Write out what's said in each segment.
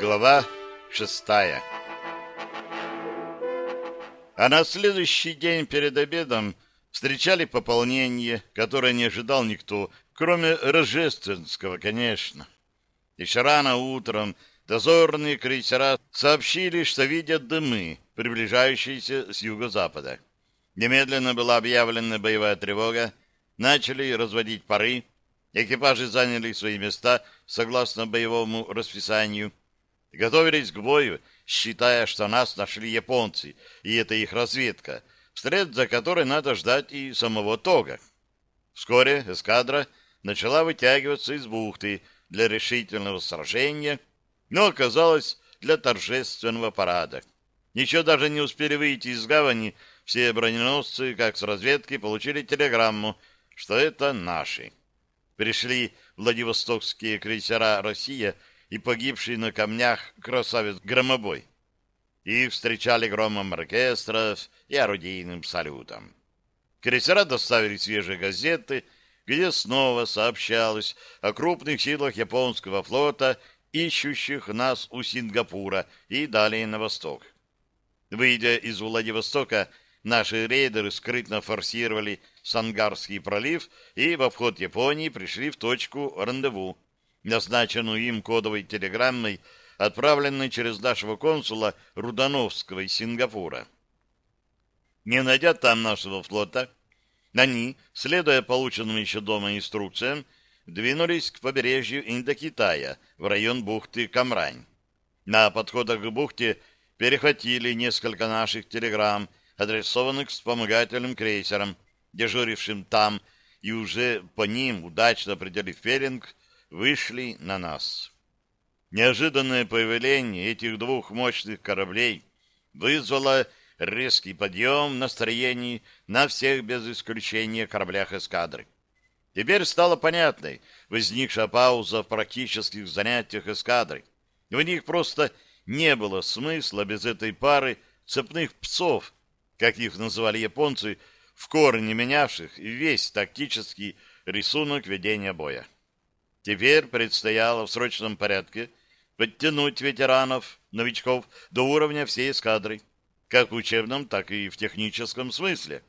Глава шестая А на следующий день перед обедом встречали пополнение, которое не ожидал никто, кроме Рождественского, конечно. Еще рано утром дозорные крейсера сообщили, что видят дымы, приближающиеся с юго-запада. Немедленно была объявлена боевая тревога, начали разводить пары, экипажи заняли свои места согласно боевому расписанию, готовились к бою, считая, что нас нашли японцы, и это их разведка, вслед за которой надо ждать и самого Тога. Вскоре эскадра начала вытягиваться из бухты для решительного сражения, но оказалось для торжественного парада. Еще даже не успели выйти из гавани, все броненосцы, как с разведки, получили телеграмму, что это наши. Пришли Владивостокские крейсера «Россия» и погибший на камнях красавец-громобой. Их встречали громом оркестров и орудийным салютом. Крейсера доставили свежие газеты, где снова сообщалось о крупных силах японского флота, ищущих нас у Сингапура и далее на восток. Выйдя из Владивостока, Наши рейдеры скрытно форсировали Сангарский пролив и в обход Японии пришли в точку рандеву, назначенную им кодовой телеграммой, отправленной через нашего консула Рудановского из Сингапура. Не найдя там нашего флота, они, следуя полученным еще дома инструкциям, двинулись к побережью Индокитая, в район бухты Камрань. На подходах к бухте перехватили несколько наших телеграмм адресованных вспомогательным крейсерам, дежурившим там, и уже по ним, удачно определив пелинг, вышли на нас. Неожиданное появление этих двух мощных кораблей вызвало резкий подъем настроений на всех без исключения кораблях эскадры. Теперь стало понятной возникшая пауза в практических занятиях эскадры. В них просто не было смысла без этой пары цепных псов, как их называли японцы, в корне менявших весь тактический рисунок ведения боя. Теперь предстояло в срочном порядке подтянуть ветеранов, новичков до уровня всей эскадры, как в учебном, так и в техническом смысле.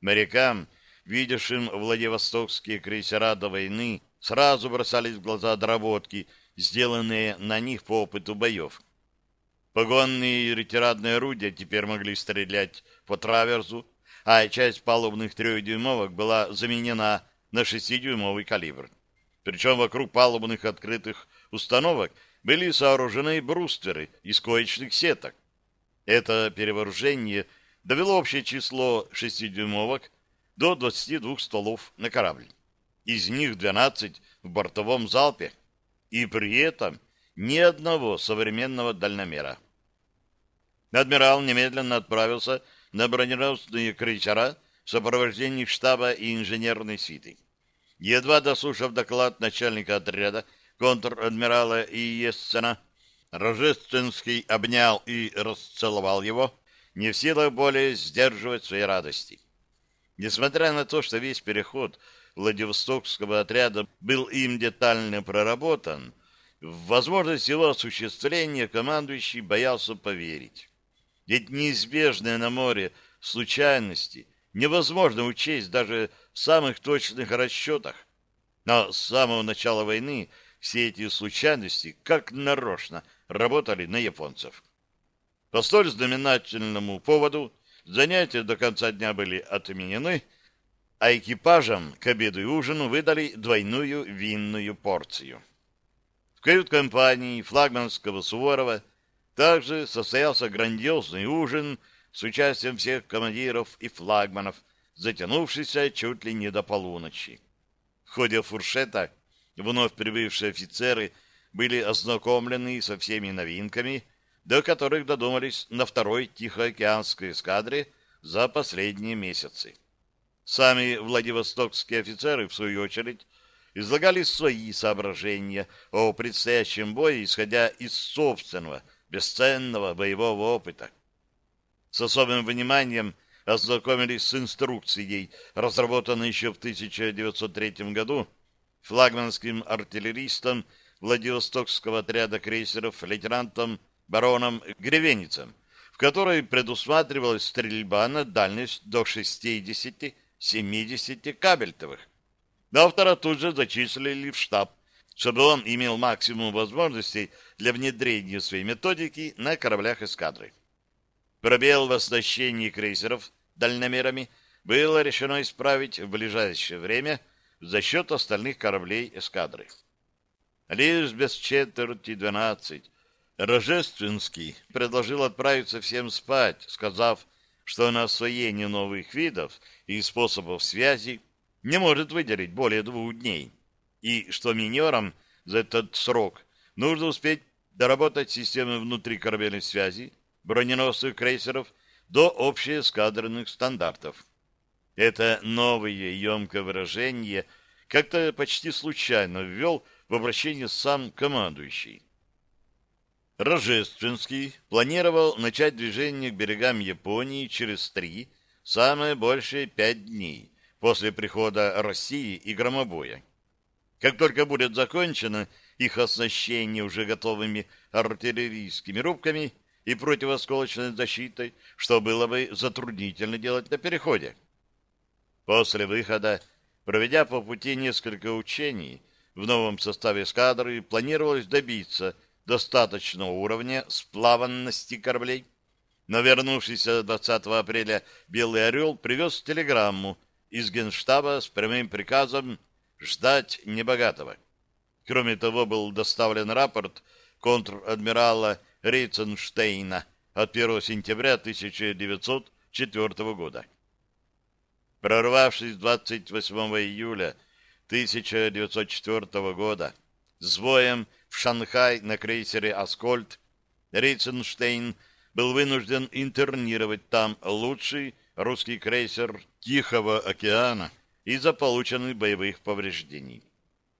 Морякам, видевшим Владивостокские крейсера до войны, сразу бросались в глаза доработки, сделанные на них по опыту боев. Погонные и ретирадные орудия теперь могли стрелять по траверзу, а часть палубных трехдюймовок была заменена на шестидюймовый калибр. Причем вокруг палубных открытых установок были сооружены брустверы из коечных сеток. Это перевооружение довело общее число шестидюймовок до 22 стволов на корабль. Из них 12 в бортовом залпе, и при этом ни одного современного дальномера. Адмирал немедленно отправился на броненосные крейсера в сопровождении штаба и инженерной свиты. Едва дослушав доклад начальника отряда, контр-адмирала Иессена, Рожественский обнял и расцеловал его, не в силах более сдерживать своей радости. Несмотря на то, что весь переход Владивостокского отряда был им детально проработан, в возможность его осуществления командующий боялся поверить. Ведь неизбежные на море случайности невозможно учесть даже в самых точных расчетах. Но с самого начала войны все эти случайности, как нарочно, работали на японцев. По столь знаменательному поводу занятия до конца дня были отменены, а экипажам к обеду и ужину выдали двойную винную порцию кают-компании флагманского Суворова также состоялся грандиозный ужин с участием всех командиров и флагманов, затянувшийся чуть ли не до полуночи. В ходе фуршета вновь прибывшие офицеры были ознакомлены со всеми новинками, до которых додумались на второй Тихоокеанской эскадре за последние месяцы. Сами владивостокские офицеры, в свою очередь, излагали свои соображения о предстоящем бое, исходя из собственного, бесценного боевого опыта. С особым вниманием ознакомились с инструкцией, разработанной еще в 1903 году флагманским артиллеристом Владивостокского отряда крейсеров лейтенантом бароном Гревеницем, в которой предусматривалась стрельба на дальность до 60-70 кабельтовых. Автора тут же зачислили в штаб, чтобы он имел максимум возможностей для внедрения своей методики на кораблях эскадры. Пробел в оснащении крейсеров дальномерами было решено исправить в ближайшее время за счет остальных кораблей эскадры. Лишь без четверти двенадцать Рожественский предложил отправиться всем спать, сказав, что на освоение новых видов и способов связи не может выделить более двух дней, и что минерам за этот срок нужно успеть доработать системы внутрикорабельной связи, броненосных крейсеров до общеэскадренных стандартов. Это новое емкое выражение как-то почти случайно ввел в обращение сам командующий. Рожественский планировал начать движение к берегам Японии через три, самое большее пять дней после прихода России и громобоя. Как только будет закончено их оснащение уже готовыми артиллерийскими рубками и противосколочной защитой, что было бы затруднительно делать на переходе. После выхода, проведя по пути несколько учений, в новом составе эскадры планировалось добиться достаточного уровня сплаванности кораблей. Но вернувшийся 20 апреля Белый Орел привез телеграмму из Генштаба с прямым приказом ждать небогатого. Кроме того, был доставлен рапорт контр-адмирала Рейценштейна от 1 сентября 1904 года. Прорвавшись 28 июля 1904 года с боем в Шанхай на крейсере «Аскольд», Рейценштейн был вынужден интернировать там лучший русский крейсер Тихого океана из-за полученных боевых повреждений.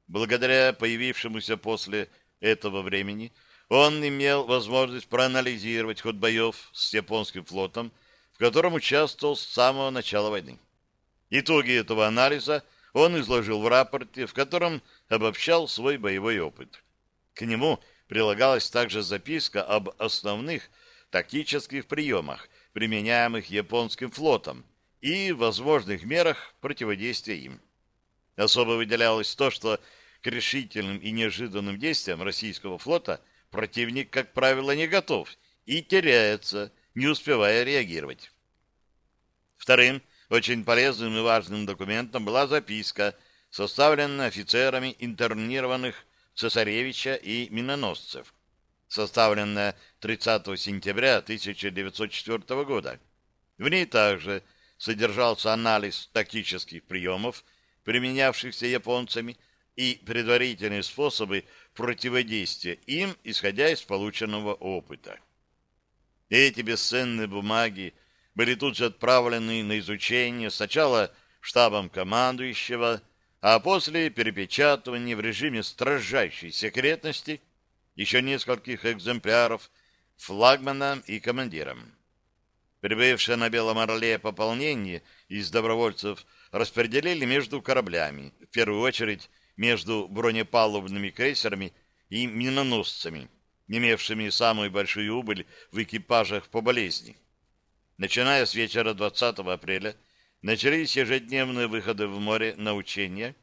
Благодаря появившемуся после этого времени он имел возможность проанализировать ход боев с японским флотом, в котором участвовал с самого начала войны. Итоги этого анализа он изложил в рапорте, в котором обобщал свой боевой опыт. К нему прилагалась также записка об основных тактических приемах, применяемых японским флотом, и возможных мерах противодействия им. Особо выделялось то, что к решительным и неожиданным действиям российского флота противник, как правило, не готов и теряется, не успевая реагировать. Вторым, очень полезным и важным документом была записка, составленная офицерами интернированных цесаревича и миноносцев, составленная 30 сентября 1904 года. В ней также содержался анализ тактических приемов, применявшихся японцами, и предварительные способы противодействия им, исходя из полученного опыта. Эти бесценные бумаги были тут же отправлены на изучение сначала штабом командующего, а после перепечатывания в режиме строжайшей секретности еще нескольких экземпляров флагманам и командирам. Прибывшее на Белом Орле пополнение из добровольцев распределили между кораблями, в первую очередь между бронепалубными крейсерами и миноносцами, имевшими самую большую убыль в экипажах по болезни. Начиная с вечера 20 апреля начались ежедневные выходы в море на учения,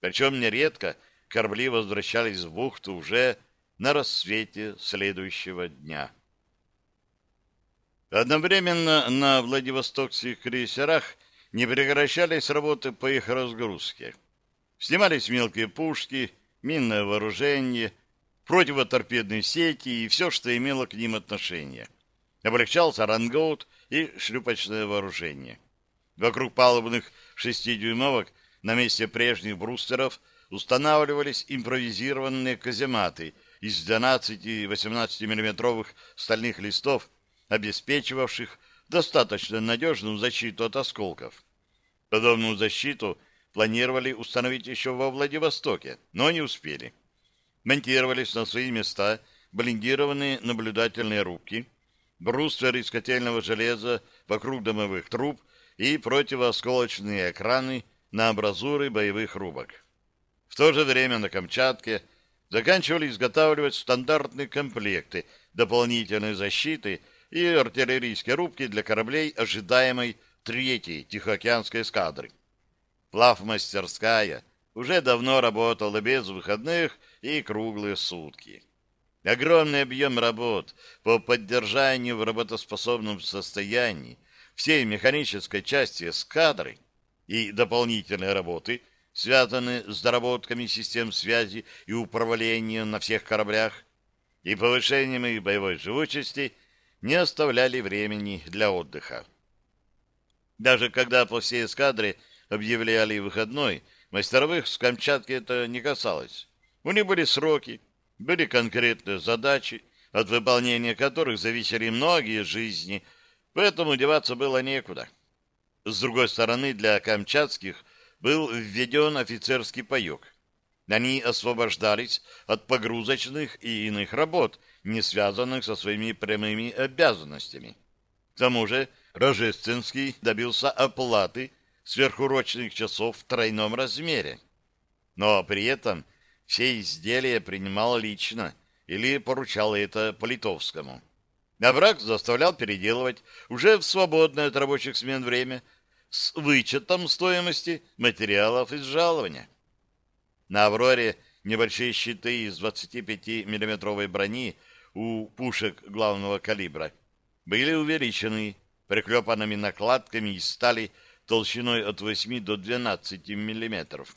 причем нередко корабли возвращались в бухту уже на рассвете следующего дня. Одновременно на Владивостокских крейсерах не прекращались работы по их разгрузке. Снимались мелкие пушки, минное вооружение, противоторпедные сети и все, что имело к ним отношение. Облегчался рангоут и шлюпочное вооружение. Вокруг палубных шестидюймовок на месте прежних брустеров устанавливались импровизированные казематы из 12 и 18 миллиметровых стальных листов, обеспечивавших достаточно надежную защиту от осколков. Подобную защиту планировали установить еще во Владивостоке, но не успели. Монтировались на свои места блиндированные наблюдательные рубки, брустверы из котельного железа вокруг домовых труб и противоосколочные экраны на абразуры боевых рубок. В то же время на Камчатке заканчивали изготавливать стандартные комплекты дополнительной защиты и артиллерийские рубки для кораблей ожидаемой третьей Тихоокеанской эскадры. Плавмастерская уже давно работала без выходных и круглые сутки. Огромный объем работ по поддержанию в работоспособном состоянии всей механической части эскадры и дополнительные работы, связанные с доработками систем связи и управления на всех кораблях и повышением их боевой живучести, не оставляли времени для отдыха. Даже когда по всей эскадре объявляли выходной, мастеровых с Камчатки это не касалось. У них были сроки, были конкретные задачи, от выполнения которых зависели многие жизни, поэтому деваться было некуда. С другой стороны, для камчатских был введен офицерский паек. Они освобождались от погрузочных и иных работ, не связанных со своими прямыми обязанностями. К тому же Рожественский добился оплаты сверхурочных часов в тройном размере. Но при этом все изделия принимал лично или поручал это Политовскому. А брак заставлял переделывать уже в свободное от рабочих смен время с вычетом стоимости материалов из жалования. На «Авроре» небольшие щиты из 25 миллиметровой брони у пушек главного калибра были увеличены приклепанными накладками из стали толщиной от 8 до 12 миллиметров.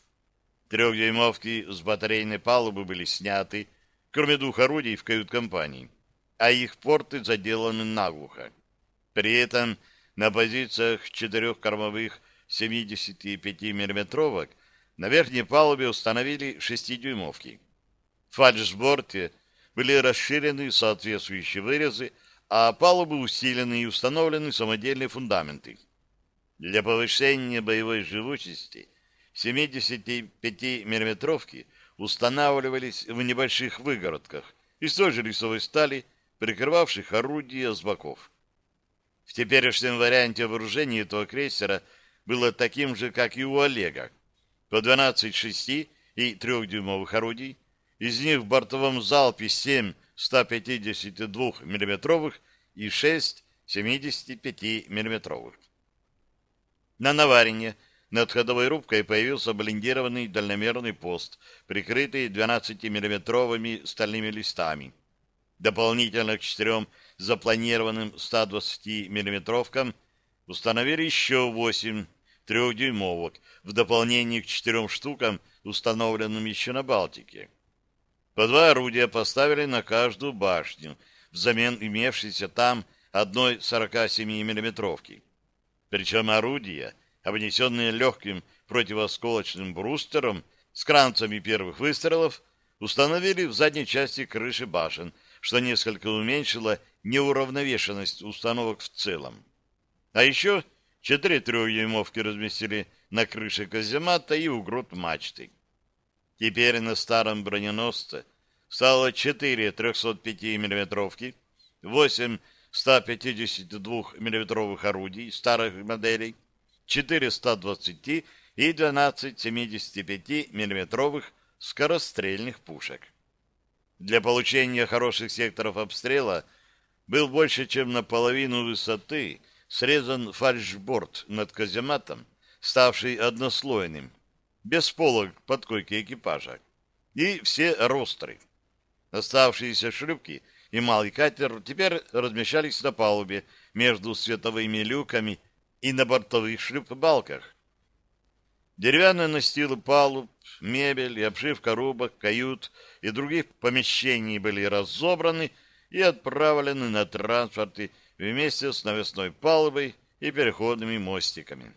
Трехдюймовки с батарейной палубы были сняты, кроме двух орудий в кают-компании, а их порты заделаны наглухо. При этом на позициях четырех кормовых 75 миллиметровок на верхней палубе установили шестидюймовки. В фальшборте были расширены соответствующие вырезы, а палубы усилены и установлены самодельные фундаменты. Для повышения боевой живучести 75 миллиметровки устанавливались в небольших выгородках из той же лесовой стали, прикрывавших орудия с боков. В теперешнем варианте вооружения этого крейсера было таким же, как и у Олега. По 12 6 и 3-дюймовых орудий, из них в бортовом залпе 7 152 миллиметровых и 6 75 миллиметровых. На Наварине над ходовой рубкой появился блиндированный дальномерный пост, прикрытый 12-миллиметровыми стальными листами. Дополнительно к четырем запланированным 120-миллиметровкам установили еще 8 трехдюймовок в дополнение к четырем штукам, установленным еще на Балтике. По два орудия поставили на каждую башню, взамен имевшейся там одной 47-миллиметровки. Причем орудия, обнесенные легким противосколочным брустером с кранцами первых выстрелов, установили в задней части крыши башен, что несколько уменьшило неуравновешенность установок в целом. А еще четыре трехдюймовки разместили на крыше каземата и у грот мачты. Теперь на старом броненосце стало четыре 305 миллиметровки, восемь 152 миллиметровых орудий старых моделей, 4 120 и 12 75 миллиметровых скорострельных пушек. Для получения хороших секторов обстрела был больше, чем наполовину высоты срезан фальшборд над казематом, ставший однослойным, без полок под койки экипажа, и все ростры. Оставшиеся шлюпки — и малый катер теперь размещались на палубе между световыми люками и на бортовых шлюпбалках. Деревянные настилы палуб, мебель и обшивка рубок, кают и других помещений были разобраны и отправлены на транспорты вместе с навесной палубой и переходными мостиками.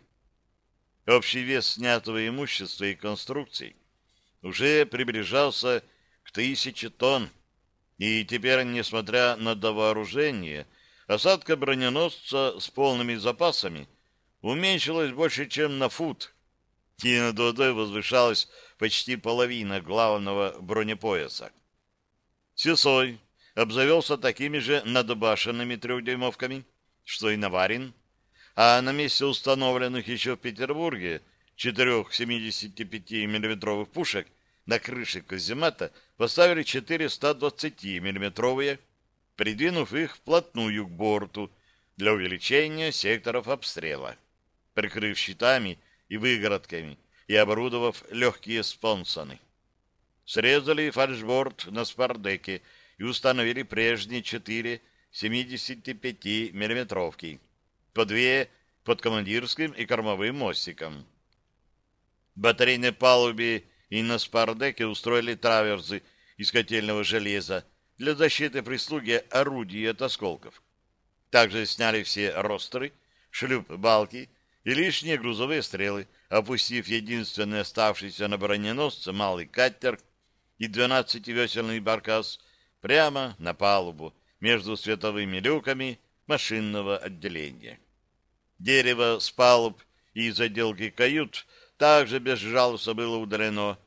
Общий вес снятого имущества и конструкций уже приближался к тысяче тонн, и теперь, несмотря на довооружение, осадка броненосца с полными запасами уменьшилась больше, чем на фут, и над водой возвышалась почти половина главного бронепояса. Сесой обзавелся такими же надбашенными трехдюймовками, что и Наварин, а на месте установленных еще в Петербурге четырех 75 миллиметровых пушек на крыше каземата поставили четыре 120-миллиметровые, придвинув их вплотную к борту для увеличения секторов обстрела, прикрыв щитами и выгородками и оборудовав легкие спонсоны. Срезали фальшборд на спардеке и установили прежние четыре 75-миллиметровки, по две под командирским и кормовым мостиком. Батарейной палубе и на спардеке устроили траверзы из котельного железа для защиты прислуги орудий от осколков. Также сняли все ростеры, шлюп-балки и лишние грузовые стрелы, опустив единственный оставшийся на броненосце малый катер и 12-весельный баркас прямо на палубу между световыми люками машинного отделения. Дерево с палуб и заделки кают также безжалостно было удалено,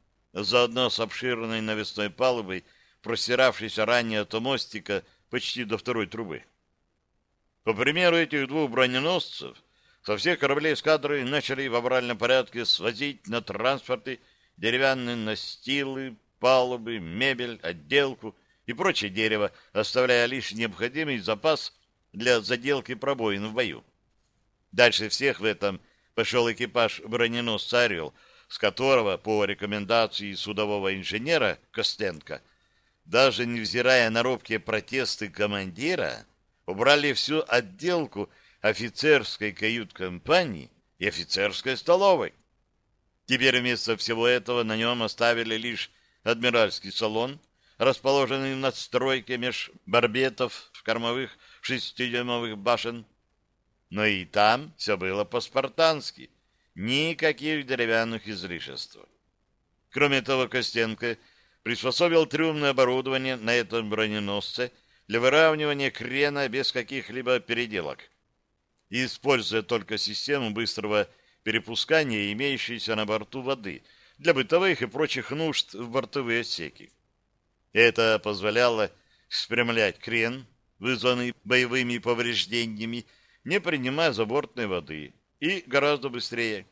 заодно с обширной навесной палубой, простиравшейся ранее от мостика почти до второй трубы. По примеру этих двух броненосцев, со всех кораблей эскадры начали в авральном порядке свозить на транспорты деревянные настилы, палубы, мебель, отделку и прочее дерево, оставляя лишь необходимый запас для заделки пробоин в бою. Дальше всех в этом пошел экипаж броненосца «Орел», с которого, по рекомендации судового инженера Костенко, даже невзирая на робкие протесты командира, убрали всю отделку офицерской кают-компании и офицерской столовой. Теперь вместо всего этого на нем оставили лишь адмиральский салон, расположенный в надстройке меж барбетов в кормовых шестидюймовых башен, но и там все было по-спартански. Никаких деревянных излишеств. Кроме того, Костенко приспособил трюмное оборудование на этом броненосце для выравнивания крена без каких-либо переделок. используя только систему быстрого перепускания имеющейся на борту воды для бытовых и прочих нужд в бортовые отсеки. Это позволяло спрямлять крен, вызванный боевыми повреждениями, не принимая забортной воды, и гораздо быстрее.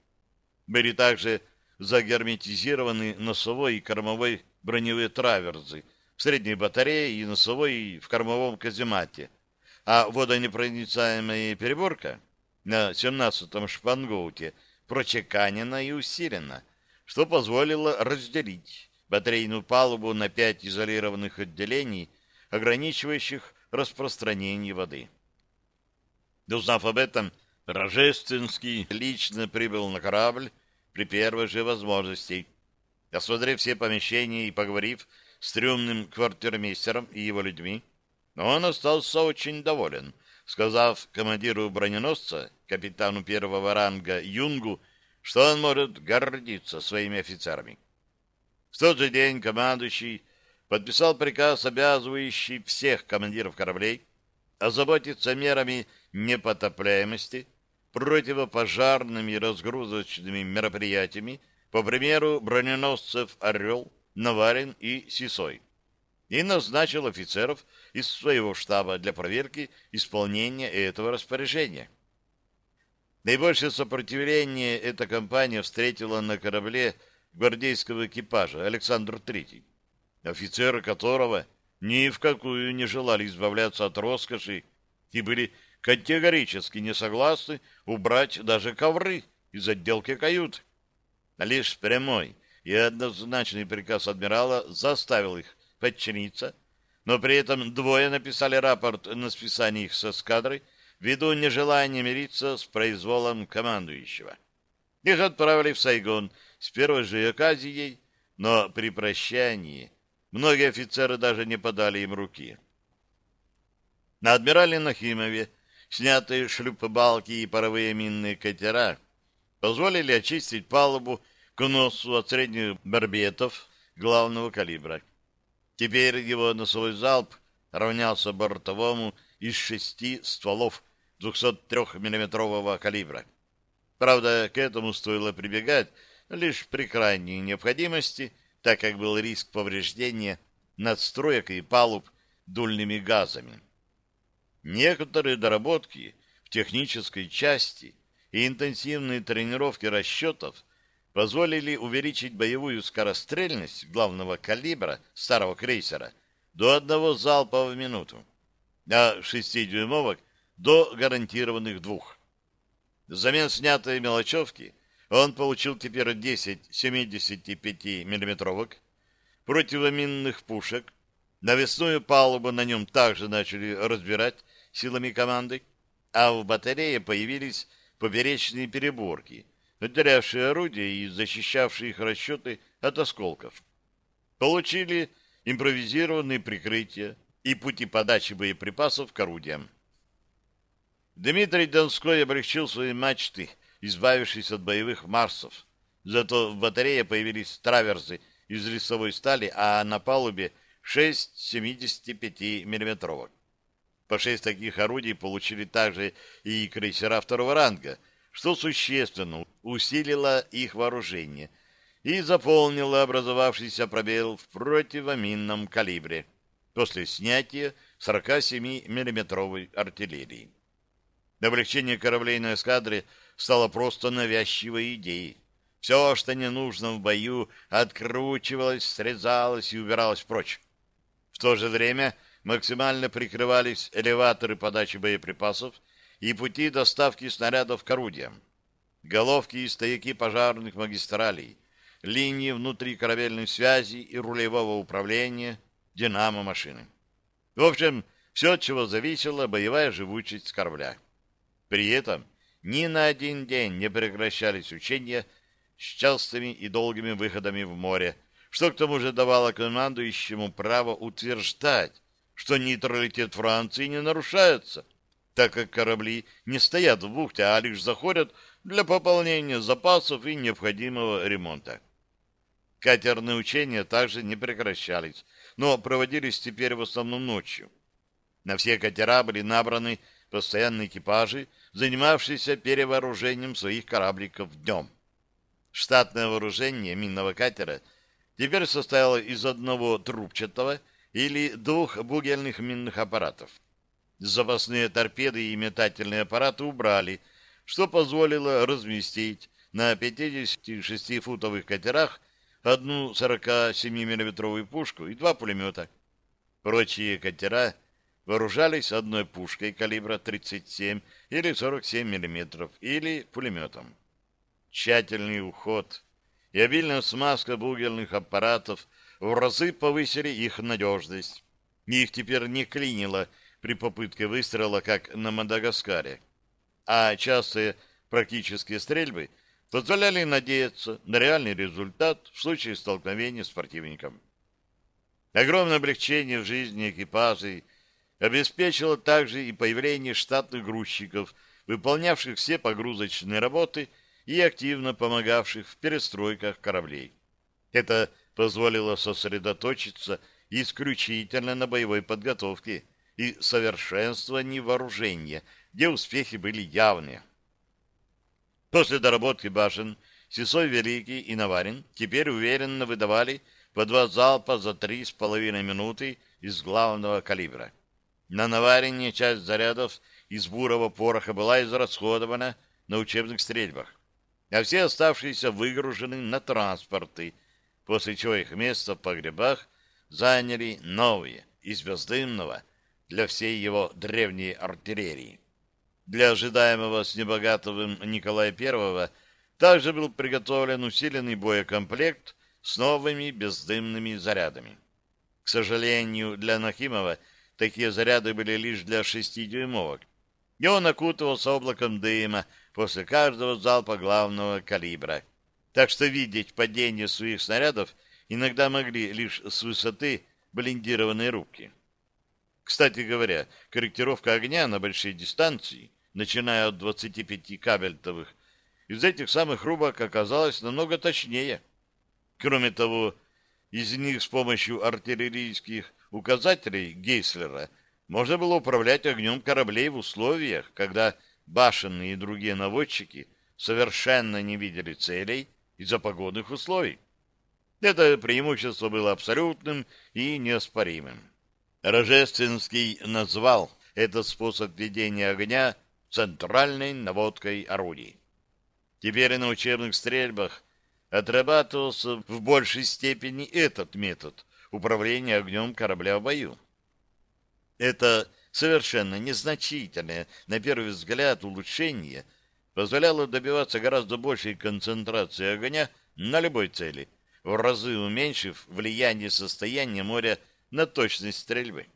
Были также загерметизированы носовой и кормовой броневые траверзы в средней батарее и носовой и в кормовом каземате, а водонепроницаемая переборка на 17-м шпангоуте прочеканена и усилена, что позволило разделить батарейную палубу на пять изолированных отделений, ограничивающих распространение воды. Узнав об этом, Рожественский лично прибыл на корабль при первой же возможности. Осмотрев все помещения и поговорив с трюмным квартирмейстером и его людьми, он остался очень доволен, сказав командиру броненосца, капитану первого ранга Юнгу, что он может гордиться своими офицерами. В тот же день командующий подписал приказ, обязывающий всех командиров кораблей озаботиться мерами непотопляемости, противопожарными и разгрузочными мероприятиями, по примеру броненосцев «Орел», «Наварин» и «Сисой», и назначил офицеров из своего штаба для проверки исполнения этого распоряжения. Наибольшее сопротивление эта компания встретила на корабле гвардейского экипажа Александр III, офицеры которого ни в какую не желали избавляться от роскоши и были категорически не согласны убрать даже ковры из отделки кают. Лишь прямой и однозначный приказ адмирала заставил их подчиниться, но при этом двое написали рапорт на списание их со эскадрой ввиду нежелания мириться с произволом командующего. Их отправили в Сайгон с первой же оказией, но при прощании многие офицеры даже не подали им руки. На адмирале Нахимове снятые шлюпы-балки и паровые минные катера позволили очистить палубу к носу от средних барбетов главного калибра. Теперь его носовой залп равнялся бортовому из шести стволов 203 миллиметрового калибра. Правда, к этому стоило прибегать лишь при крайней необходимости, так как был риск повреждения надстроек и палуб дульными газами. Некоторые доработки в технической части и интенсивные тренировки расчетов позволили увеличить боевую скорострельность главного калибра старого крейсера до одного залпа в минуту, а шестидюймовок до гарантированных двух. Взамен снятой мелочевки он получил теперь 10 75 миллиметровок противоминных пушек. Навесную палубу на нем также начали разбирать силами команды, а в батарее появились поперечные переборки, отделявшие орудия и защищавшие их расчеты от осколков. Получили импровизированные прикрытия и пути подачи боеприпасов к орудиям. Дмитрий Донской облегчил свои мачты, избавившись от боевых марсов. Зато в батарее появились траверсы из лесовой стали, а на палубе шесть 75 миллиметровок. По шесть таких орудий получили также и крейсера второго ранга, что существенно усилило их вооружение и заполнило образовавшийся пробел в противоминном калибре после снятия 47 миллиметровой артиллерии. Облегчение на эскадре стало просто навязчивой идеей. Все, что не нужно в бою, откручивалось, срезалось и убиралось прочь. В то же время максимально прикрывались элеваторы подачи боеприпасов и пути доставки снарядов к орудиям, головки и стояки пожарных магистралей, линии внутри корабельной связи и рулевого управления, динамо машины. В общем, все, от чего зависела боевая живучесть корабля. При этом ни на один день не прекращались учения с частыми и долгими выходами в море, что к тому же давало командующему право утверждать, что нейтралитет Франции не нарушается, так как корабли не стоят в бухте, а лишь заходят для пополнения запасов и необходимого ремонта. Катерные учения также не прекращались, но проводились теперь в основном ночью. На все катера были набраны постоянные экипажи, занимавшиеся перевооружением своих корабликов днем. Штатное вооружение минного катера теперь состояло из одного трубчатого или двух бугельных минных аппаратов. Запасные торпеды и метательные аппараты убрали, что позволило разместить на 56-футовых катерах одну 47-миллиметровую пушку и два пулемета. Прочие катера вооружались одной пушкой калибра 37 или 47 мм или пулеметом. Тщательный уход и обильная смазка бугельных аппаратов в разы повысили их надежность. Их теперь не клинило при попытке выстрела, как на Мадагаскаре. А частые практические стрельбы позволяли надеяться на реальный результат в случае столкновения с противником. Огромное облегчение в жизни экипажей обеспечило также и появление штатных грузчиков, выполнявших все погрузочные работы и активно помогавших в перестройках кораблей. Это позволило сосредоточиться исключительно на боевой подготовке и совершенствовании вооружения, где успехи были явные. После доработки башен Сесой Великий и Наварин теперь уверенно выдавали по два залпа за три с половиной минуты из главного калибра. На Наварине часть зарядов из бурого пороха была израсходована на учебных стрельбах, а все оставшиеся выгружены на транспорты, после чего их место в погребах заняли новые из бездымного для всей его древней артиллерии. Для ожидаемого с Небогатовым Николая I также был приготовлен усиленный боекомплект с новыми бездымными зарядами. К сожалению, для Нахимова такие заряды были лишь для шестидюймовок, и он окутывался облаком дыма после каждого залпа главного калибра — так что видеть падение своих снарядов иногда могли лишь с высоты блиндированной рубки. Кстати говоря, корректировка огня на большие дистанции, начиная от 25 кабельтовых, из этих самых рубок оказалась намного точнее. Кроме того, из них с помощью артиллерийских указателей Гейслера можно было управлять огнем кораблей в условиях, когда башенные и другие наводчики совершенно не видели целей из-за погодных условий. Это преимущество было абсолютным и неоспоримым. Рожественский назвал этот способ ведения огня центральной наводкой орудий. Теперь на учебных стрельбах отрабатывался в большей степени этот метод управления огнем корабля в бою. Это совершенно незначительное, на первый взгляд, улучшение позволяло добиваться гораздо большей концентрации огня на любой цели, в разы уменьшив влияние состояния моря на точность стрельбы.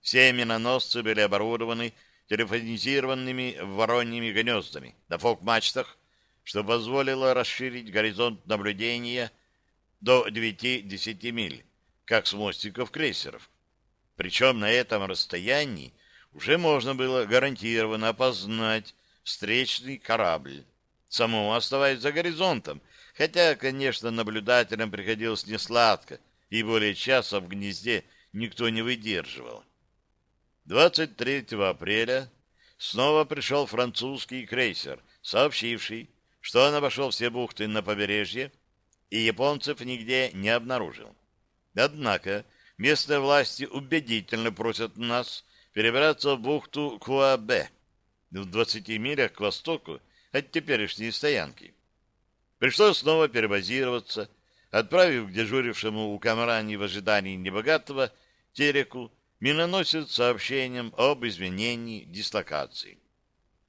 Все миноносцы были оборудованы телефонизированными вороньими гнездами на фок-мачтах, что позволило расширить горизонт наблюдения до 9-10 миль, как с мостиков крейсеров. Причем на этом расстоянии уже можно было гарантированно опознать встречный корабль, самому оставаясь за горизонтом, хотя, конечно, наблюдателям приходилось несладко, и более часа в гнезде никто не выдерживал. 23 апреля снова пришел французский крейсер, сообщивший, что он обошел все бухты на побережье и японцев нигде не обнаружил. Однако местные власти убедительно просят нас перебраться в бухту Куабе, в 20 милях к востоку от теперешней стоянки. Пришлось снова перебазироваться, отправив к дежурившему у Камрани в ожидании небогатого тереку миноносец сообщением об изменении дислокации.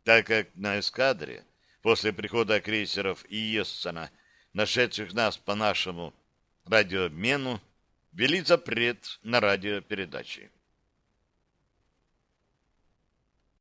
Так как на эскадре после прихода крейсеров Иессена, нашедших нас по нашему радиообмену, ввели запрет на радиопередачи.